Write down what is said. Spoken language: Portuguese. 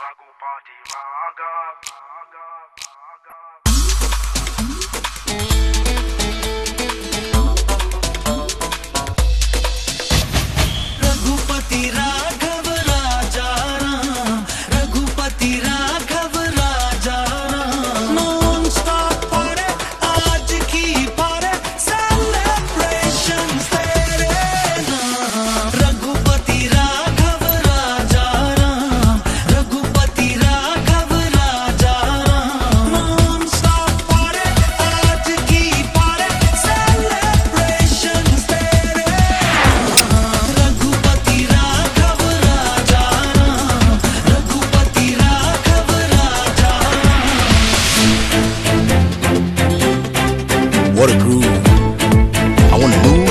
Vago party, vaga, vaga, vaga. What a groove. I wanna move.